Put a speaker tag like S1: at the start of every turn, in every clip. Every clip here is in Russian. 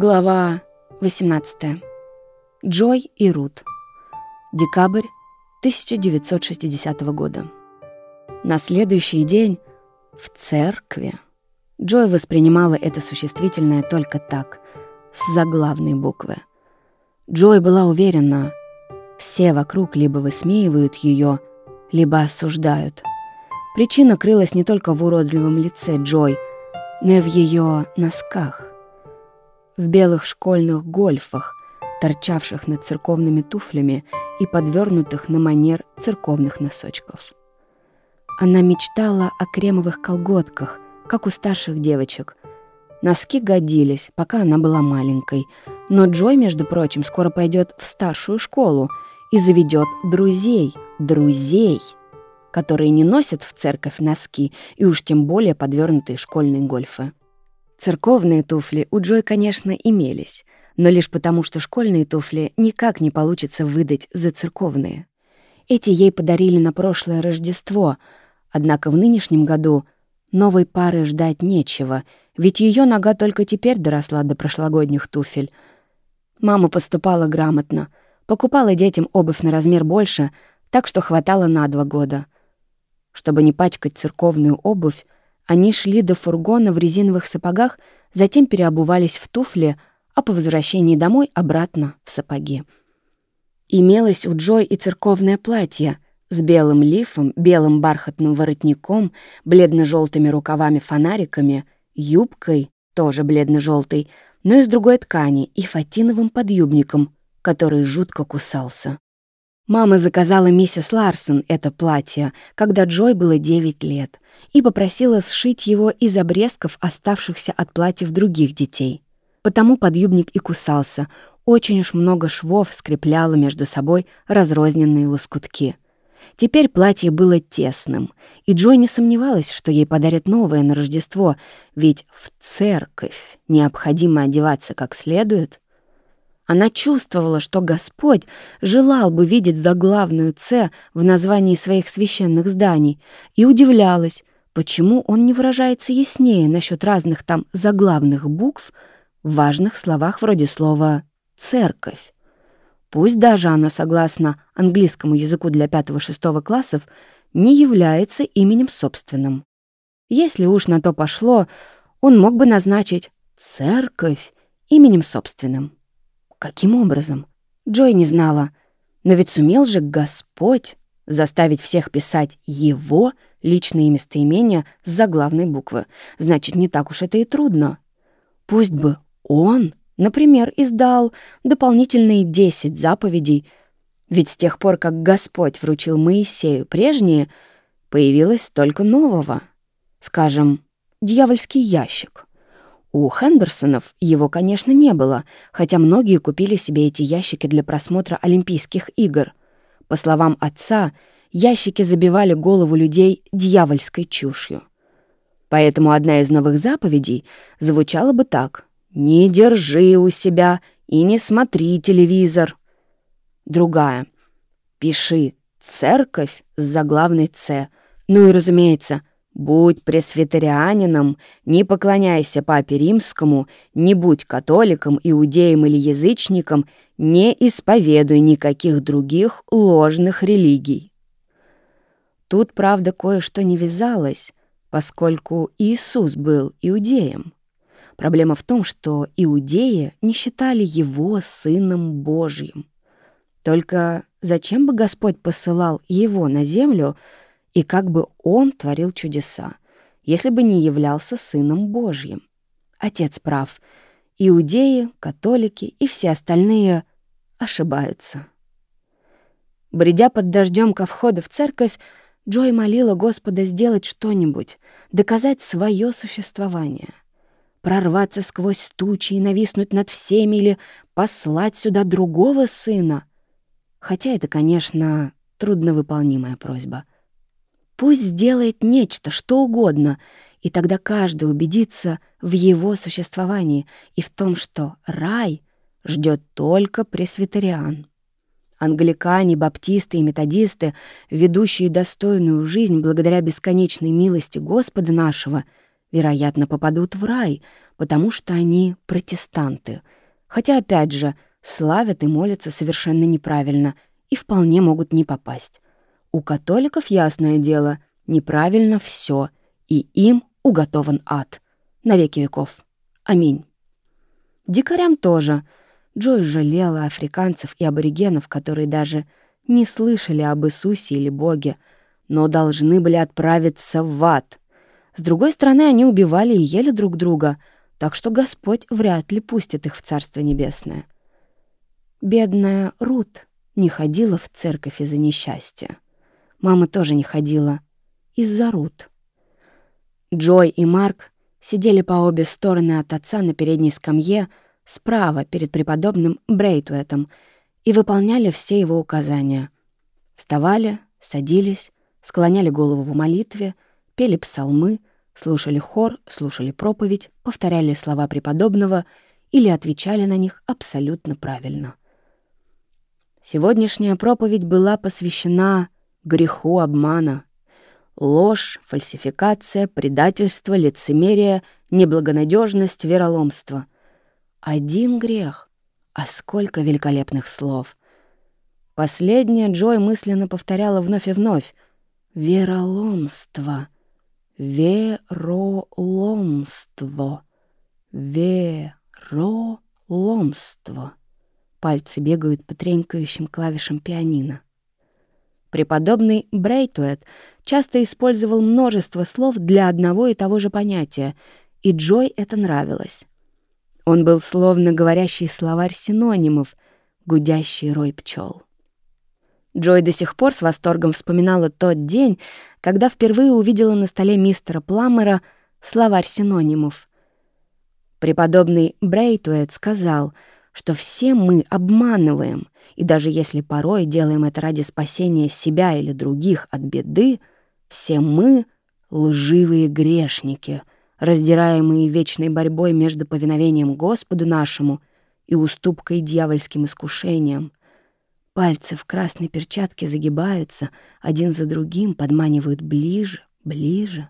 S1: Глава 18. Джой и Рут. Декабрь 1960 года. На следующий день в церкви Джой воспринимала это существительное только так, с заглавной буквы. Джой была уверена, все вокруг либо высмеивают ее, либо осуждают. Причина крылась не только в уродливом лице Джой, но и в ее носках в белых школьных гольфах, торчавших над церковными туфлями и подвернутых на манер церковных носочков. Она мечтала о кремовых колготках, как у старших девочек. Носки годились, пока она была маленькой, но Джой, между прочим, скоро пойдет в старшую школу и заведет друзей, друзей, которые не носят в церковь носки и уж тем более подвернутые школьные гольфы. Церковные туфли у Джой, конечно, имелись, но лишь потому, что школьные туфли никак не получится выдать за церковные. Эти ей подарили на прошлое Рождество, однако в нынешнем году новой пары ждать нечего, ведь ее нога только теперь доросла до прошлогодних туфель. Мама поступала грамотно, покупала детям обувь на размер больше, так что хватало на два года. Чтобы не пачкать церковную обувь, они шли до фургона в резиновых сапогах, затем переобувались в туфли, а по возвращении домой обратно в сапоги. Имелось у Джой и церковное платье с белым лифом, белым бархатным воротником, бледно-желтыми рукавами-фонариками, юбкой, тоже бледно-желтой, но из другой ткани и фатиновым подъюбником, который жутко кусался. Мама заказала миссис Ларсон это платье, когда Джой было 9 лет, и попросила сшить его из обрезков, оставшихся от платьев других детей. Потому подъюбник и кусался, очень уж много швов скрепляло между собой разрозненные лоскутки. Теперь платье было тесным, и Джой не сомневалась, что ей подарят новое на Рождество, ведь в церковь необходимо одеваться как следует — она чувствовала, что Господь желал бы видеть заглавную «Ц» в названии своих священных зданий, и удивлялась, почему он не выражается яснее насчет разных там заглавных букв в важных словах вроде слова «церковь». Пусть даже оно, согласно английскому языку для 5-6 классов, не является именем собственным. Если уж на то пошло, он мог бы назначить «церковь» именем собственным. Каким образом? Джой не знала. Но ведь сумел же Господь заставить всех писать «его» личные местоимения с заглавной буквы. Значит, не так уж это и трудно. Пусть бы он, например, издал дополнительные 10 заповедей, ведь с тех пор, как Господь вручил Моисею прежние, появилось только нового. Скажем, дьявольский ящик. У Хендерсонов его, конечно, не было, хотя многие купили себе эти ящики для просмотра Олимпийских игр. По словам отца, ящики забивали голову людей дьявольской чушью. Поэтому одна из новых заповедей звучала бы так «Не держи у себя и не смотри телевизор». Другая «Пиши «церковь» с заглавной «ц». Ну и, разумеется, Будь пресвитерианином, не поклоняйся папе римскому, не будь католиком, иудеем или язычником, не исповедуй никаких других ложных религий. Тут, правда, кое-что не вязалось, поскольку Иисус был иудеем. Проблема в том, что иудеи не считали его сыном Божьим. Только зачем бы Господь посылал его на землю, и как бы он творил чудеса, если бы не являлся Сыном Божьим. Отец прав. Иудеи, католики и все остальные ошибаются. Бредя под дождем ко входу в церковь, Джой молила Господа сделать что-нибудь, доказать свое существование. Прорваться сквозь тучи и нависнуть над всеми или послать сюда другого сына. Хотя это, конечно, трудновыполнимая просьба — Пусть сделает нечто, что угодно, и тогда каждый убедится в его существовании и в том, что рай ждет только пресвитериан. Англикане, баптисты и методисты, ведущие достойную жизнь благодаря бесконечной милости Господа нашего, вероятно, попадут в рай, потому что они протестанты. Хотя, опять же, славят и молятся совершенно неправильно и вполне могут не попасть. У католиков, ясное дело, неправильно все, и им уготован ад. На веки веков. Аминь. Дикарям тоже. Джой жалела африканцев и аборигенов, которые даже не слышали об Иисусе или Боге, но должны были отправиться в ад. С другой стороны, они убивали и ели друг друга, так что Господь вряд ли пустит их в Царство Небесное. Бедная Рут не ходила в церковь из-за несчастья. Мама тоже не ходила. Из-за Рут. Джой и Марк сидели по обе стороны от отца на передней скамье, справа, перед преподобным Брейтуэтом, и выполняли все его указания. Вставали, садились, склоняли голову в молитве, пели псалмы, слушали хор, слушали проповедь, повторяли слова преподобного или отвечали на них абсолютно правильно. Сегодняшняя проповедь была посвящена греху обмана. Ложь, фальсификация, предательство, лицемерие, неблагонадежность, вероломство. Один грех, а сколько великолепных слов. Последнее Джой мысленно повторяла вновь и вновь. Вероломство. Вероломство. Вероломство. Пальцы бегают по тренькающим клавишам пианино. Преподобный Брейтуэт часто использовал множество слов для одного и того же понятия, и Джой это нравилось. Он был словно говорящий словарь синонимов, гудящий рой пчел. Джой до сих пор с восторгом вспоминала тот день, когда впервые увидела на столе мистера Пламера словарь синонимов. Преподобный Брейтуэт сказал, что все мы обманываем — и даже если порой делаем это ради спасения себя или других от беды, все мы — лживые грешники, раздираемые вечной борьбой между повиновением Господу нашему и уступкой дьявольским искушениям. Пальцы в красной перчатке загибаются, один за другим подманивают ближе, ближе.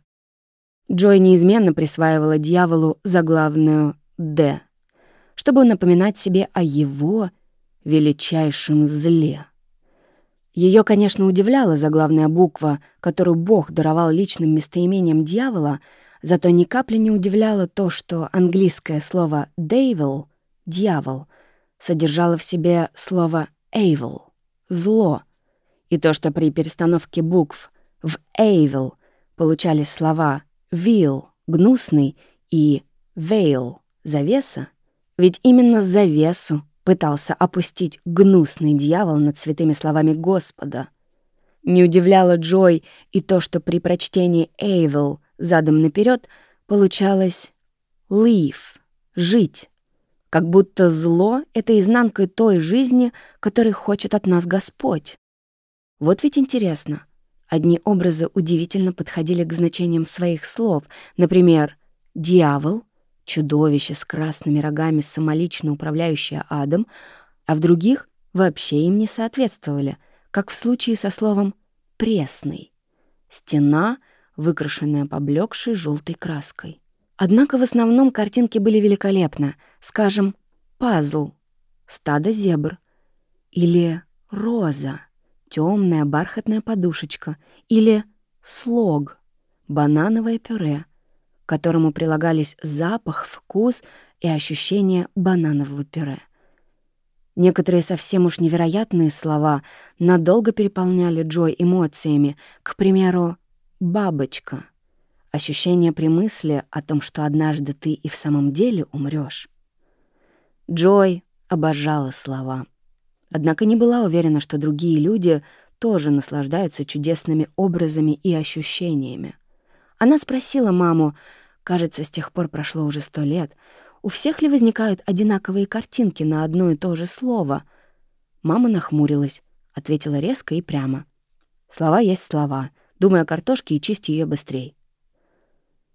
S1: Джой неизменно присваивала дьяволу заглавную «Д», чтобы напоминать себе о его величайшем зле. Ее, конечно, удивляла заглавная буква, которую Бог даровал личным местоимением дьявола, зато ни капли не удивляло то, что английское слово «devil» — «дьявол» содержало в себе слово «evil» — «зло», и то, что при перестановке букв в «evil» получались слова «vil» — «гнусный» и «veil» — «завеса», ведь именно завесу пытался опустить гнусный дьявол над святыми словами Господа. Не удивляло Джой и то, что при прочтении «Эйвел» задом наперед получалось «live» — «жить», как будто зло — это изнанка той жизни, которой хочет от нас Господь. Вот ведь интересно. Одни образы удивительно подходили к значениям своих слов. Например, «дьявол» чудовище с красными рогами, самолично управляющее адом, а в других вообще им не соответствовали, как в случае со словом «пресный». Стена, выкрашенная поблекшей желтой краской. Однако в основном картинки были великолепны. Скажем, пазл, стадо зебр или роза, темная бархатная подушечка или слог, банановое пюре — к которому прилагались запах, вкус и ощущение бананового пюре. Некоторые совсем уж невероятные слова надолго переполняли Джой эмоциями, к примеру, «бабочка», ощущение при мысли о том, что однажды ты и в самом деле умрешь. Джой обожала слова. Однако не была уверена, что другие люди тоже наслаждаются чудесными образами и ощущениями. Она спросила маму, кажется, с тех пор прошло уже сто лет, у всех ли возникают одинаковые картинки на одно и то же слово? Мама нахмурилась, ответила резко и прямо. Слова есть слова. Думай о картошке и чисти ее быстрей.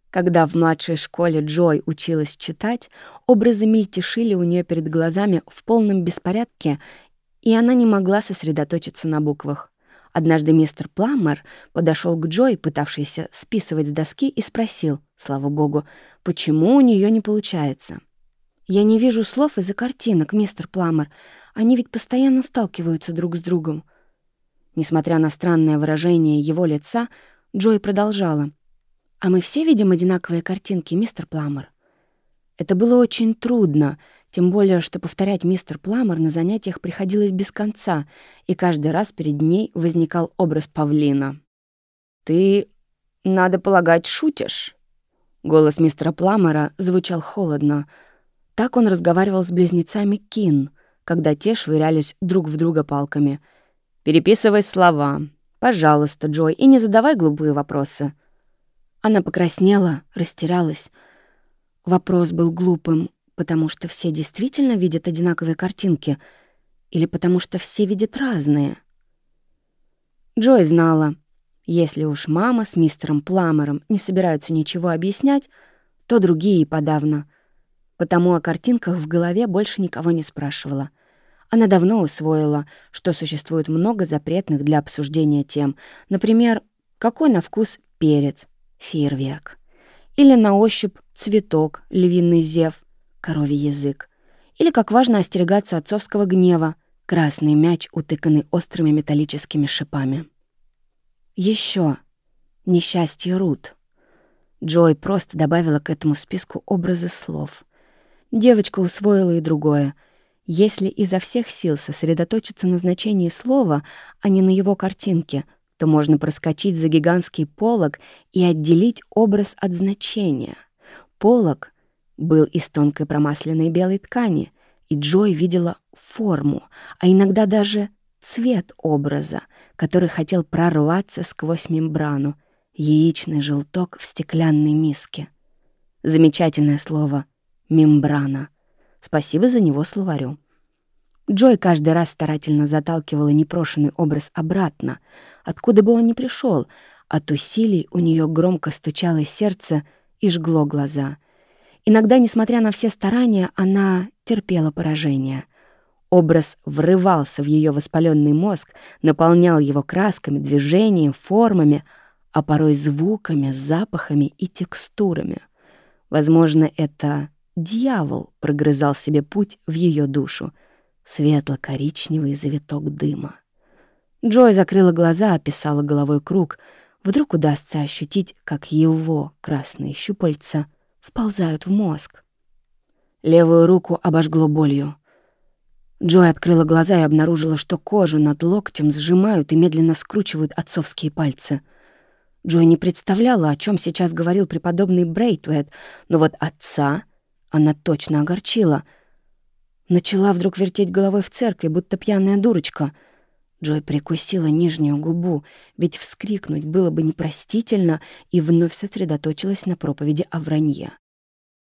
S1: Когда в младшей школе Джой училась читать, образы мельтешили у нее перед глазами в полном беспорядке, и она не могла сосредоточиться на буквах. Однажды мистер Пламмер подошел к Джой, пытавшейся списывать с доски, и спросил, слава богу, почему у нее не получается. «Я не вижу слов из-за картинок, мистер Пламмер. Они ведь постоянно сталкиваются друг с другом». Несмотря на странное выражение его лица, Джой продолжала. «А мы все видим одинаковые картинки, мистер Пламмер?» Это было очень трудно, тем более, что повторять мистер Пламер на занятиях приходилось без конца, и каждый раз перед ней возникал образ павлина. «Ты, надо полагать, шутишь?» Голос мистера Пламера звучал холодно. Так он разговаривал с близнецами Кин, когда те швырялись друг в друга палками. «Переписывай слова. Пожалуйста, Джой, и не задавай глупые вопросы». Она покраснела, растерялась. Вопрос был глупым, Потому что все действительно видят одинаковые картинки или потому что все видят разные? Джой знала, если уж мама с мистером Пламером не собираются ничего объяснять, то другие подавно. Потому о картинках в голове больше никого не спрашивала. Она давно усвоила, что существует много запретных для обсуждения тем. Например, какой на вкус перец, фейерверк. Или на ощупь цветок, львиный зев, коровий язык. Или как важно остерегаться отцовского гнева, красный мяч, утыканный острыми металлическими шипами. Еще несчастье Рут. Джой просто добавила к этому списку образы слов. Девочка усвоила и другое. Если изо всех сил сосредоточиться на значении слова, а не на его картинке, то можно проскочить за гигантский полог и отделить образ от значения. Полог был из тонкой промасленной белой ткани, и Джой видела форму, а иногда даже цвет образа, который хотел прорваться сквозь мембрану, яичный желток в стеклянной миске. Замечательное слово «мембрана». Спасибо за него словарю. Джой каждый раз старательно заталкивала непрошенный образ обратно, откуда бы он ни пришел. От усилий у нее громко стучало сердце и жгло глаза. Иногда, несмотря на все старания, она терпела поражение. Образ врывался в ее воспаленный мозг, наполнял его красками, движением, формами, а порой звуками, запахами и текстурами. Возможно, это дьявол прогрызал себе путь в ее душу, светло-коричневый завиток дыма. Джой закрыла глаза, описала головой круг. Вдруг удастся ощутить, как его красные щупальца вползают в мозг. Левую руку обожгло болью. Джой открыла глаза и обнаружила, что кожу над локтем сжимают и медленно скручивают отцовские пальцы. Джой не представляла, о чем сейчас говорил преподобный Брейтвейт, но вот отца она точно огорчила. Начала вдруг вертеть головой в церкви, будто пьяная дурочка. Джой прикусила нижнюю губу, ведь вскрикнуть было бы непростительно, и вновь сосредоточилась на проповеди о вранье.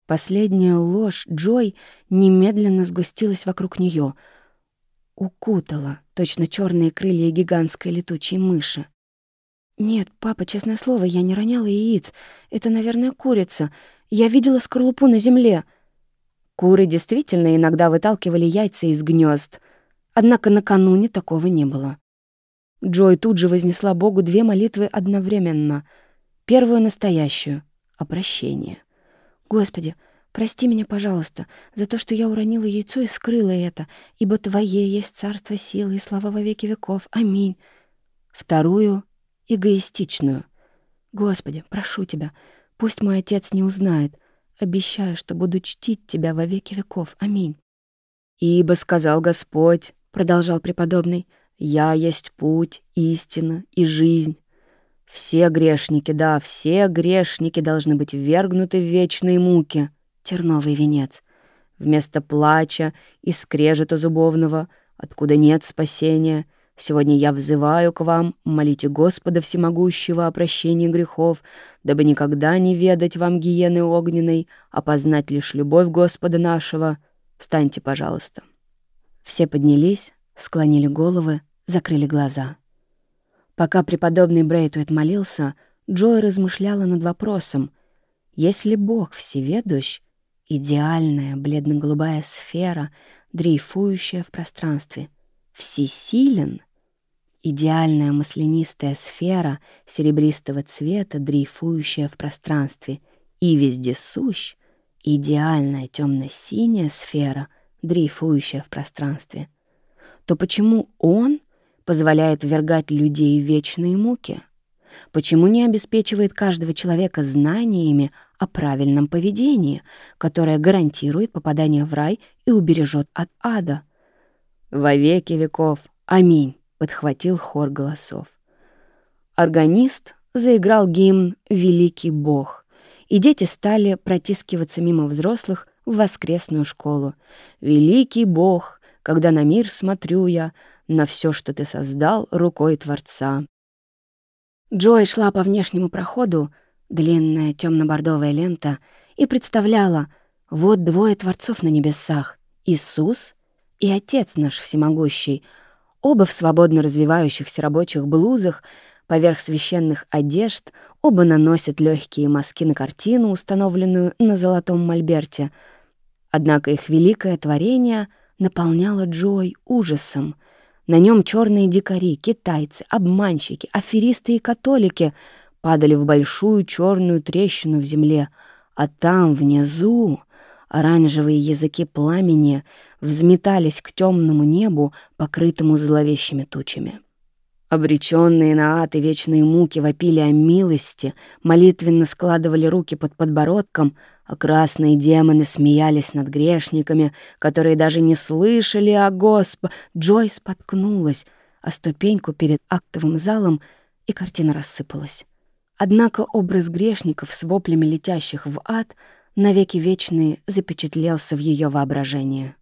S1: Последняя ложь Джой немедленно сгустилась вокруг нее, укутала, точно черные крылья гигантской летучей мыши. «Нет, папа, честное слово, я не роняла яиц. Это, наверное, курица. Я видела скорлупу на земле». Куры действительно иногда выталкивали яйца из гнезд, Однако накануне такого не было. Джой тут же вознесла Богу две молитвы одновременно. Первую настоящую — о прощении. «Господи, прости меня, пожалуйста, за то, что я уронила яйцо и скрыла это, ибо Твое есть царство силы и слава во веки веков. Аминь». Вторую — эгоистичную. «Господи, прошу Тебя, пусть мой отец не узнает. Обещаю, что буду чтить Тебя во веки веков. Аминь». «Ибо сказал Господь, — продолжал преподобный, — «Я есть путь, истина и жизнь. Все грешники, да, все грешники должны быть ввергнуты в вечные муки, терновый венец, вместо плача и скрежета зубовного, откуда нет спасения. Сегодня я взываю к вам, молите Господа Всемогущего о прощении грехов, дабы никогда не ведать вам гиены огненной, а познать лишь любовь Господа нашего. Встаньте, пожалуйста». Все поднялись, склонили головы, закрыли глаза. Пока преподобный Брейтуэт молился, Джой размышляла над вопросом, если Бог всеведущ, идеальная бледно-голубая сфера, дрейфующая в пространстве, всесилен, Идеальная маслянистая сфера серебристого цвета, дрейфующая в пространстве, и вездесущ идеальная темно-синяя сфера, дрейфующая в пространстве, то почему он позволяет ввергать людей в вечные муки? Почему не обеспечивает каждого человека знаниями о правильном поведении, которое гарантирует попадание в рай и убережет от ада? Во веки веков. Аминь, подхватил хор голосов. Органист заиграл гимн «Великий Бог», и дети стали протискиваться мимо взрослых в воскресную школу. «Великий Бог, когда на мир смотрю я, на все, что ты создал рукой Творца». Джой шла по внешнему проходу, длинная темно-бордовая лента, и представляла, вот двое творцов на небесах — Иисус и Отец наш всемогущий, оба в свободно развивающихся рабочих блузах, поверх священных одежд, оба наносят легкие мазки на картину, установленную на золотом мольберте. Однако их великое творение наполняло Джой ужасом — на нем черные дикари, китайцы, обманщики, аферисты и католики падали в большую черную трещину в земле, а там, внизу, оранжевые языки пламени взметались к темному небу, покрытому зловещими тучами. Обреченные на ад и вечные муки вопили о милости, молитвенно складывали руки под подбородком, а красные демоны смеялись над грешниками, которые даже не слышали о Госп. Джой споткнулась о ступеньку перед актовым залом, и картина рассыпалась. Однако образ грешников с воплями летящих в ад навеки вечные запечатлелся в ее воображении.